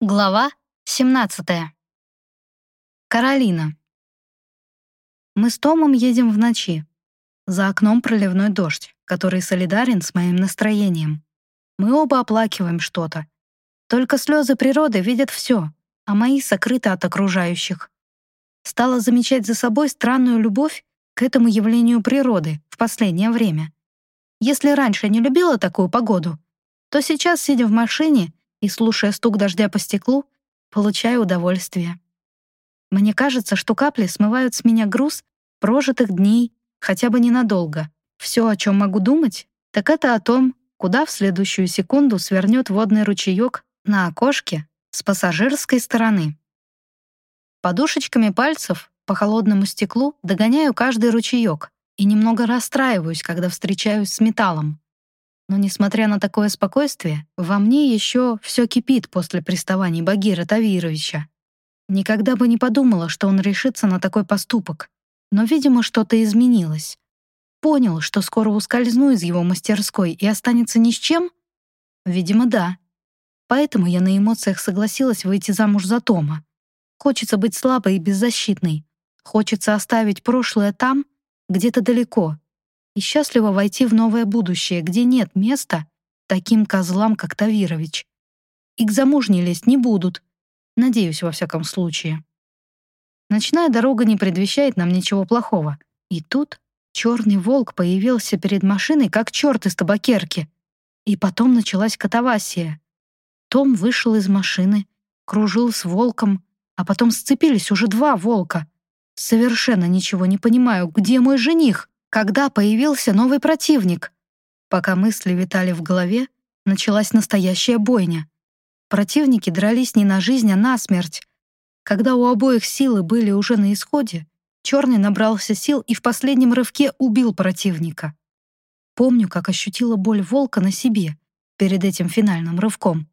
Глава 17. Каролина. Мы с Томом едем в ночи. За окном проливной дождь, который солидарен с моим настроением. Мы оба оплакиваем что-то. Только слезы природы видят все, а мои сокрыты от окружающих. Стала замечать за собой странную любовь к этому явлению природы в последнее время. Если раньше не любила такую погоду, то сейчас, сидя в машине, и, слушая стук дождя по стеклу, получаю удовольствие. Мне кажется, что капли смывают с меня груз прожитых дней, хотя бы ненадолго. Все, о чем могу думать, так это о том, куда в следующую секунду свернет водный ручеек на окошке с пассажирской стороны. Подушечками пальцев по холодному стеклу догоняю каждый ручеек и немного расстраиваюсь, когда встречаюсь с металлом. Но, несмотря на такое спокойствие, во мне еще все кипит после приставаний Багира Тавировича. Никогда бы не подумала, что он решится на такой поступок. Но, видимо, что-то изменилось. Понял, что скоро ускользну из его мастерской и останется ни с чем? Видимо, да. Поэтому я на эмоциях согласилась выйти замуж за Тома. Хочется быть слабой и беззащитной. Хочется оставить прошлое там, где-то далеко, и счастливо войти в новое будущее, где нет места таким козлам, как Тавирович. И к замужней лезть не будут. Надеюсь, во всяком случае. Ночная дорога не предвещает нам ничего плохого. И тут черный волк появился перед машиной, как черт из табакерки. И потом началась катавасия. Том вышел из машины, кружил с волком, а потом сцепились уже два волка. Совершенно ничего не понимаю, где мой жених? Когда появился новый противник? Пока мысли витали в голове, началась настоящая бойня. Противники дрались не на жизнь, а на смерть. Когда у обоих силы были уже на исходе, Черный набрался сил и в последнем рывке убил противника. Помню, как ощутила боль волка на себе перед этим финальным рывком.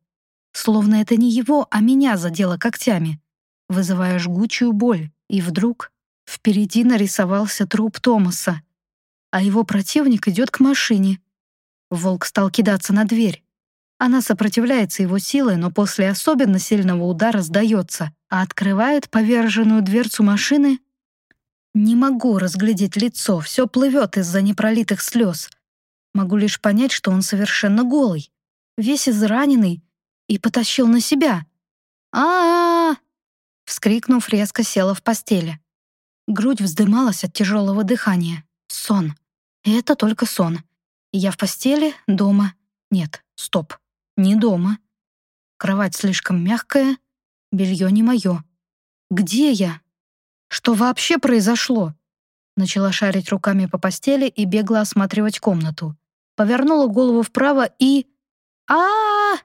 Словно это не его, а меня задело когтями, вызывая жгучую боль. И вдруг впереди нарисовался труп Томаса а его противник идет к машине. Волк стал кидаться на дверь. Она сопротивляется его силой, но после особенно сильного удара сдается, а открывает поверженную дверцу машины. Не могу разглядеть лицо, все плывет из-за непролитых слез. Могу лишь понять, что он совершенно голый, весь израненный и потащил на себя. а а, Вскрикнув, резко села в постели. Грудь вздымалась от тяжелого дыхания. Сон. Это только сон. Я в постели, дома. Нет, стоп, не дома. Кровать слишком мягкая, белье не мое. Где я? Что вообще произошло? Начала шарить руками по постели и бегло осматривать комнату. Повернула голову вправо и... а а,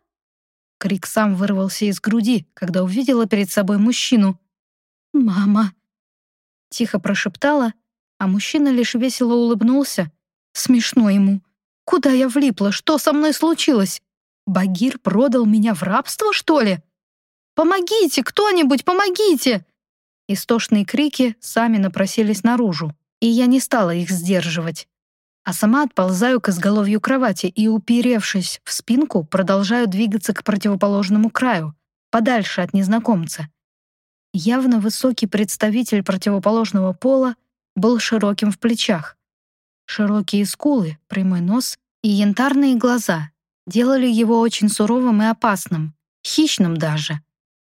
Крик сам вырвался из груди, когда увидела перед собой мужчину. «Мама!» Тихо прошептала а мужчина лишь весело улыбнулся. Смешно ему. Куда я влипла? Что со мной случилось? Багир продал меня в рабство, что ли? «Помогите! Кто-нибудь, помогите!» Истошные крики сами напросились наружу, и я не стала их сдерживать. А сама отползаю к изголовью кровати и, уперевшись в спинку, продолжаю двигаться к противоположному краю, подальше от незнакомца. Явно высокий представитель противоположного пола был широким в плечах. Широкие скулы, прямой нос и янтарные глаза делали его очень суровым и опасным, хищным даже.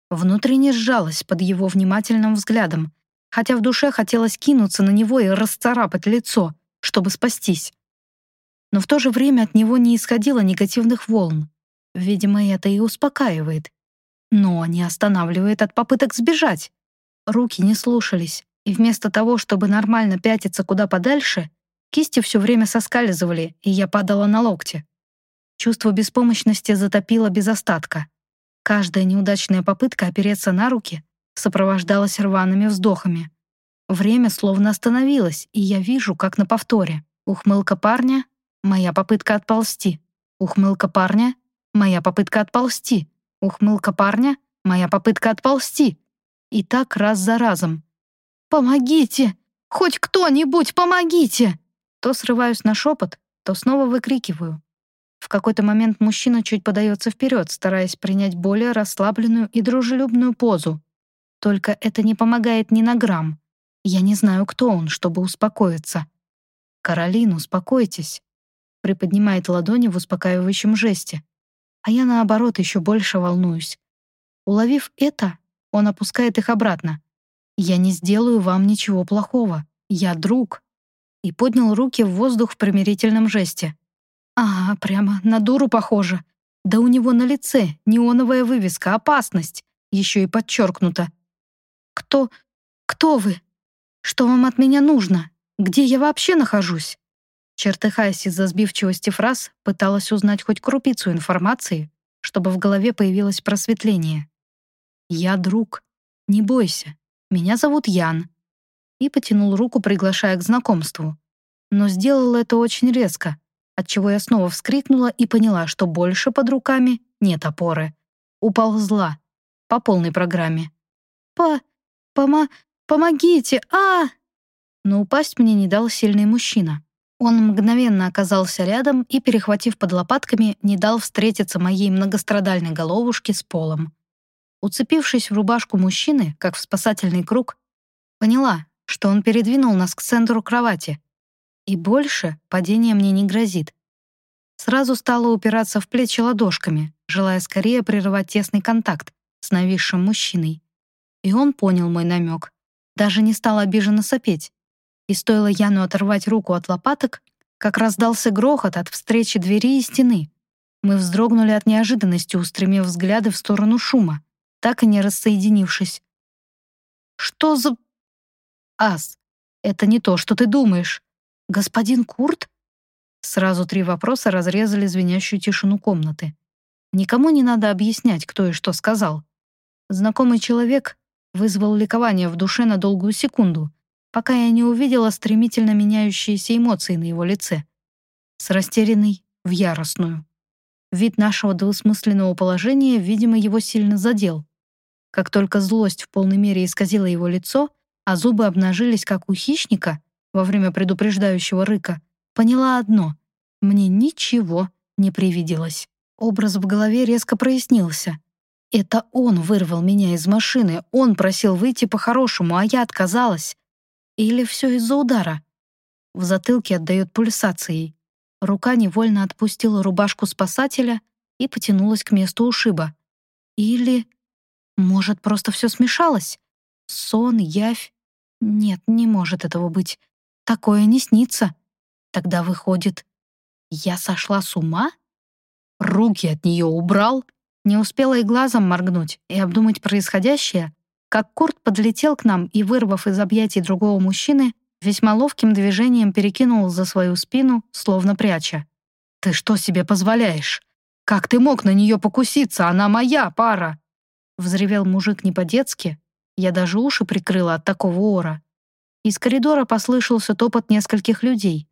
Внутренне сжалась под его внимательным взглядом, хотя в душе хотелось кинуться на него и расцарапать лицо, чтобы спастись. Но в то же время от него не исходило негативных волн. Видимо, это и успокаивает. Но не останавливает от попыток сбежать. Руки не слушались, и вместо того, чтобы нормально пятиться куда подальше, кисти все время соскальзывали, и я падала на локти. Чувство беспомощности затопило без остатка. Каждая неудачная попытка опереться на руки сопровождалась рваными вздохами. Время словно остановилось, и я вижу, как на повторе. Ухмылка парня — моя попытка отползти. Ухмылка парня — моя попытка отползти. Ухмылка парня — моя попытка отползти. И так раз за разом, «Помогите! Хоть кто-нибудь, помогите!» То срываюсь на шепот, то снова выкрикиваю. В какой-то момент мужчина чуть подается вперед, стараясь принять более расслабленную и дружелюбную позу. Только это не помогает ни на грамм. Я не знаю, кто он, чтобы успокоиться. «Каролин, успокойтесь», — приподнимает ладони в успокаивающем жесте. А я, наоборот, еще больше волнуюсь. Уловив это, он опускает их обратно. «Я не сделаю вам ничего плохого. Я друг». И поднял руки в воздух в примирительном жесте. Ага, прямо на дуру похоже. Да у него на лице неоновая вывеска «Опасность», еще и подчеркнуто. «Кто... кто вы? Что вам от меня нужно? Где я вообще нахожусь?» Чертыхаясь из-за сбивчивости фраз, пыталась узнать хоть крупицу информации, чтобы в голове появилось просветление. «Я друг. Не бойся. Меня зовут Ян». И потянул руку, приглашая к знакомству. Но сделал это очень резко, отчего я снова вскрикнула и поняла, что больше под руками нет опоры. Уползла. По полной программе. «По... пома... помогите! а Но упасть мне не дал сильный мужчина. Он мгновенно оказался рядом и, перехватив под лопатками, не дал встретиться моей многострадальной головушке с полом. Уцепившись в рубашку мужчины, как в спасательный круг, поняла, что он передвинул нас к центру кровати, и больше падение мне не грозит. Сразу стала упираться в плечи ладошками, желая скорее прерывать тесный контакт с нависшим мужчиной. И он понял мой намек. Даже не стал обиженно сопеть. И стоило Яну оторвать руку от лопаток, как раздался грохот от встречи двери и стены. Мы вздрогнули от неожиданности, устремив взгляды в сторону шума, так и не рассоединившись. «Что за...» «Ас, это не то, что ты думаешь. «Господин Курт?» Сразу три вопроса разрезали звенящую тишину комнаты. Никому не надо объяснять, кто и что сказал. Знакомый человек вызвал ликование в душе на долгую секунду, пока я не увидела стремительно меняющиеся эмоции на его лице. С растерянной в яростную. Вид нашего двусмысленного положения, видимо, его сильно задел. Как только злость в полной мере исказила его лицо, а зубы обнажились, как у хищника, во время предупреждающего рыка, поняла одно — мне ничего не привиделось. Образ в голове резко прояснился. Это он вырвал меня из машины, он просил выйти по-хорошему, а я отказалась. Или все из-за удара? В затылке отдает пульсацией. Рука невольно отпустила рубашку спасателя и потянулась к месту ушиба. Или... Может, просто все смешалось? Сон, явь? Нет, не может этого быть. Такое не снится. Тогда выходит, я сошла с ума? Руки от нее убрал? Не успела и глазом моргнуть и обдумать происходящее, как Курт подлетел к нам и, вырвав из объятий другого мужчины, весьма ловким движением перекинул за свою спину, словно пряча. «Ты что себе позволяешь? Как ты мог на нее покуситься? Она моя пара!» Взревел мужик не по-детски. Я даже уши прикрыла от такого ора. Из коридора послышался топот нескольких людей.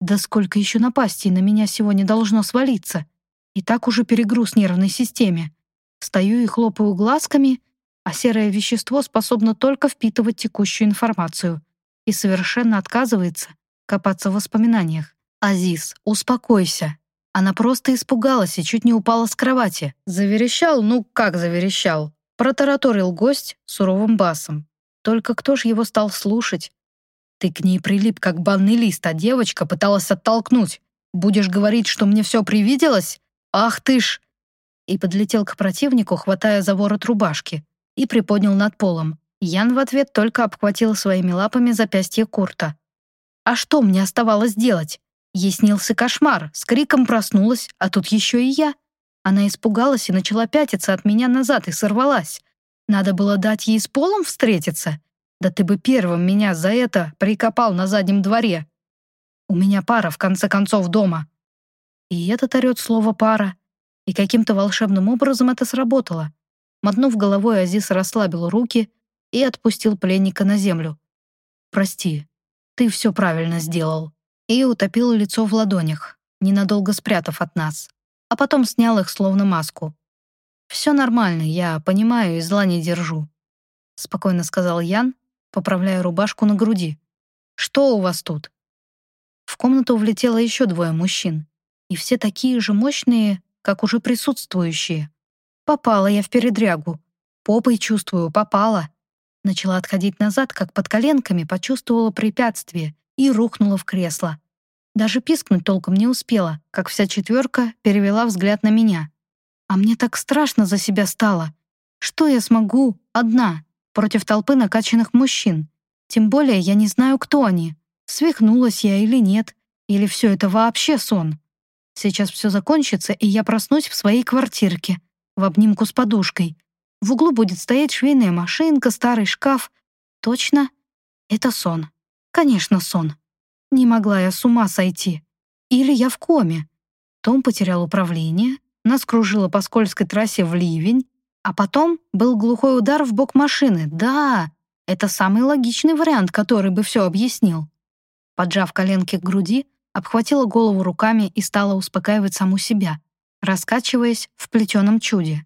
Да сколько еще напастей на меня сегодня должно свалиться? И так уже перегруз нервной системе. Стою и хлопаю глазками, а серое вещество способно только впитывать текущую информацию и совершенно отказывается копаться в воспоминаниях. «Азиз, успокойся». Она просто испугалась и чуть не упала с кровати. Заверещал, ну как заверещал. Протараторил гость суровым басом. Только кто ж его стал слушать? Ты к ней прилип, как банный лист, а девочка пыталась оттолкнуть. Будешь говорить, что мне все привиделось? Ах ты ж!» И подлетел к противнику, хватая за ворот рубашки, и приподнял над полом. Ян в ответ только обхватил своими лапами запястье Курта. «А что мне оставалось делать? Ей снился кошмар, с криком проснулась, а тут еще и я. Она испугалась и начала пятиться от меня назад и сорвалась. Надо было дать ей с полом встретиться. Да ты бы первым меня за это прикопал на заднем дворе. У меня пара, в конце концов, дома. И этот орёт слово «пара». И каким-то волшебным образом это сработало. Мотнув головой, Азис расслабил руки и отпустил пленника на землю. «Прости, ты все правильно сделал». И утопил лицо в ладонях, ненадолго спрятав от нас, а потом снял их словно маску. «Все нормально, я понимаю и зла не держу», — спокойно сказал Ян, поправляя рубашку на груди. «Что у вас тут?» В комнату влетело еще двое мужчин. и все такие же мощные, как уже присутствующие. Попала я в передрягу. Попой чувствую, попала. Начала отходить назад, как под коленками почувствовала препятствие и рухнула в кресло. Даже пискнуть толком не успела, как вся четверка перевела взгляд на меня. А мне так страшно за себя стало. Что я смогу, одна, против толпы накачанных мужчин? Тем более я не знаю, кто они. Свихнулась я или нет, или все это вообще сон. Сейчас все закончится, и я проснусь в своей квартирке, в обнимку с подушкой. В углу будет стоять швейная машинка, старый шкаф. Точно? Это сон. Конечно, сон. Не могла я с ума сойти. Или я в коме. Том потерял управление, нас кружило по скользкой трассе в ливень, а потом был глухой удар в бок машины. Да, это самый логичный вариант, который бы все объяснил. Поджав коленки к груди, обхватила голову руками и стала успокаивать саму себя, раскачиваясь в плетеном чуде.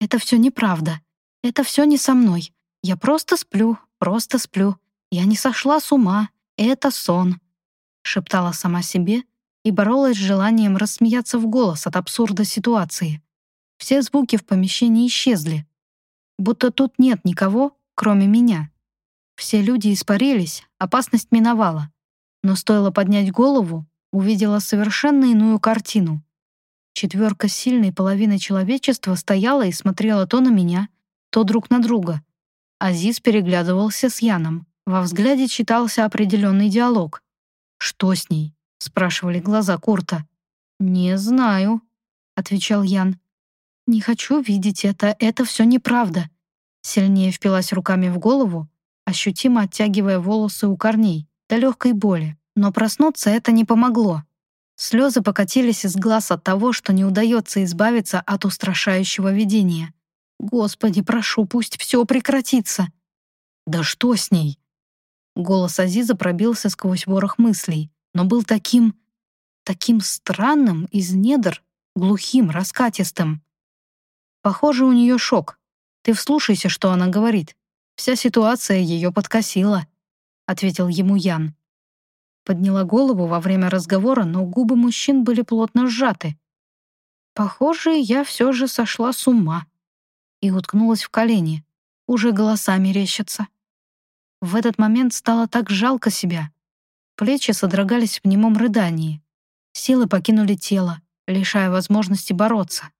«Это все неправда. Это все не со мной. Я просто сплю, просто сплю. Я не сошла с ума. Это сон», — шептала сама себе и боролась с желанием рассмеяться в голос от абсурда ситуации. Все звуки в помещении исчезли. Будто тут нет никого, кроме меня. Все люди испарились, опасность миновала. Но стоило поднять голову, увидела совершенно иную картину. Четверка сильной половины человечества стояла и смотрела то на меня, то друг на друга. Азиз переглядывался с Яном. Во взгляде читался определенный диалог. «Что с ней?» — спрашивали глаза Курта. «Не знаю», — отвечал Ян. «Не хочу видеть это, это все неправда». Сильнее впилась руками в голову, ощутимо оттягивая волосы у корней до легкой боли. Но проснуться это не помогло. Слезы покатились из глаз от того, что не удается избавиться от устрашающего видения. «Господи, прошу, пусть все прекратится!» «Да что с ней?» Голос Азиза пробился сквозь ворох мыслей, но был таким... таким странным из недр, глухим, раскатистым. Похоже, у нее шок. Ты вслушайся, что она говорит. Вся ситуация ее подкосила. — ответил ему Ян. Подняла голову во время разговора, но губы мужчин были плотно сжаты. «Похоже, я все же сошла с ума» и уткнулась в колени. Уже голосами рещатся. В этот момент стало так жалко себя. Плечи содрогались в немом рыдании. Силы покинули тело, лишая возможности бороться.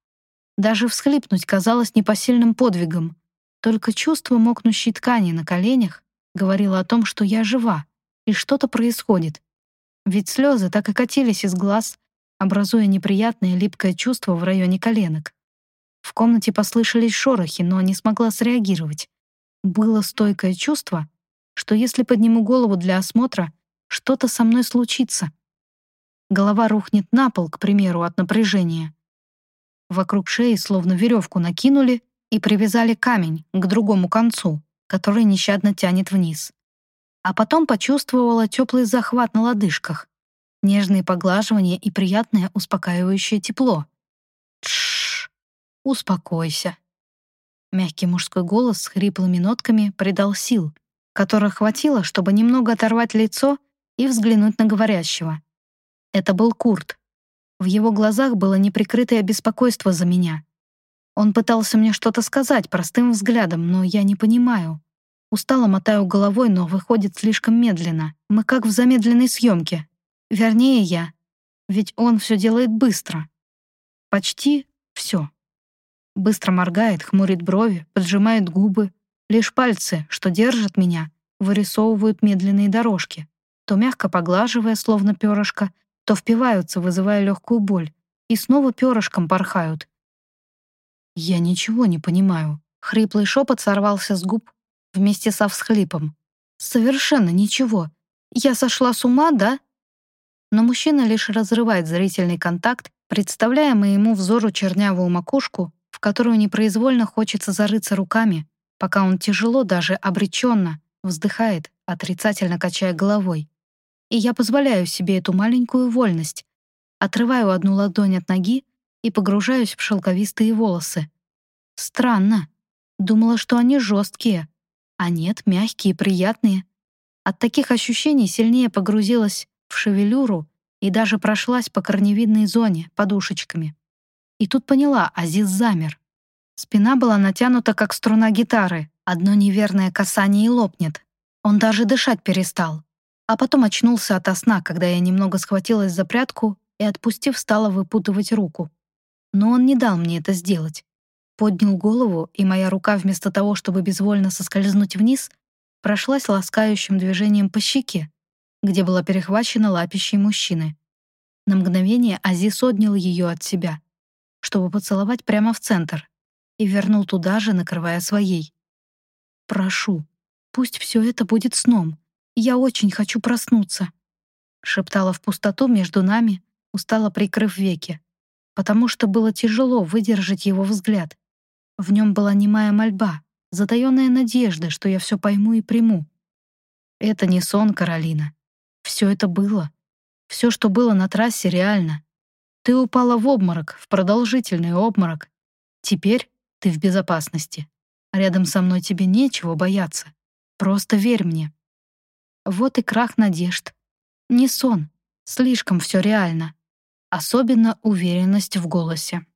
Даже всхлипнуть казалось непосильным подвигом. Только чувство мокнущей ткани на коленях говорила о том, что я жива, и что-то происходит. Ведь слезы так и катились из глаз, образуя неприятное липкое чувство в районе коленок. В комнате послышались шорохи, но не смогла среагировать. Было стойкое чувство, что если подниму голову для осмотра, что-то со мной случится. Голова рухнет на пол, к примеру, от напряжения. Вокруг шеи словно веревку накинули и привязали камень к другому концу который нещадно тянет вниз. А потом почувствовала теплый захват на лодыжках, нежные поглаживания и приятное успокаивающее тепло. Тш, успокойся. Мягкий мужской голос с хриплыми нотками придал сил, которых хватило, чтобы немного оторвать лицо и взглянуть на говорящего. Это был Курт. В его глазах было неприкрытое беспокойство за меня. Он пытался мне что-то сказать простым взглядом, но я не понимаю. Устало мотаю головой, но выходит слишком медленно. Мы как в замедленной съемке. Вернее, я. Ведь он все делает быстро. Почти все. Быстро моргает, хмурит брови, поджимает губы. Лишь пальцы, что держат меня, вырисовывают медленные дорожки, то мягко поглаживая, словно перышко, то впиваются, вызывая легкую боль, и снова перышком порхают, «Я ничего не понимаю». Хриплый шепот сорвался с губ вместе со всхлипом. «Совершенно ничего. Я сошла с ума, да?» Но мужчина лишь разрывает зрительный контакт, представляя моему взору чернявую макушку, в которую непроизвольно хочется зарыться руками, пока он тяжело, даже обреченно, вздыхает, отрицательно качая головой. И я позволяю себе эту маленькую вольность, отрываю одну ладонь от ноги и погружаюсь в шелковистые волосы. Странно. Думала, что они жесткие, а нет, мягкие, приятные. От таких ощущений сильнее погрузилась в шевелюру и даже прошлась по корневидной зоне подушечками. И тут поняла, Азиз замер. Спина была натянута, как струна гитары. Одно неверное касание и лопнет. Он даже дышать перестал. А потом очнулся ото сна, когда я немного схватилась за прядку и, отпустив, стала выпутывать руку. Но он не дал мне это сделать. Поднял голову, и моя рука, вместо того, чтобы безвольно соскользнуть вниз, прошлась ласкающим движением по щеке, где была перехвачена лапищей мужчины. На мгновение Азис отнял ее от себя, чтобы поцеловать прямо в центр, и вернул туда же, накрывая своей. «Прошу, пусть все это будет сном. Я очень хочу проснуться», — шептала в пустоту между нами, устало прикрыв веки, потому что было тяжело выдержать его взгляд. В нем была немая мольба, затаённая надежда, что я все пойму и приму. Это не сон, Каролина. Все это было. Все, что было на трассе, реально. Ты упала в обморок, в продолжительный обморок. Теперь ты в безопасности. Рядом со мной тебе нечего бояться. Просто верь мне. Вот и крах надежд. Не сон. Слишком все реально. Особенно уверенность в голосе.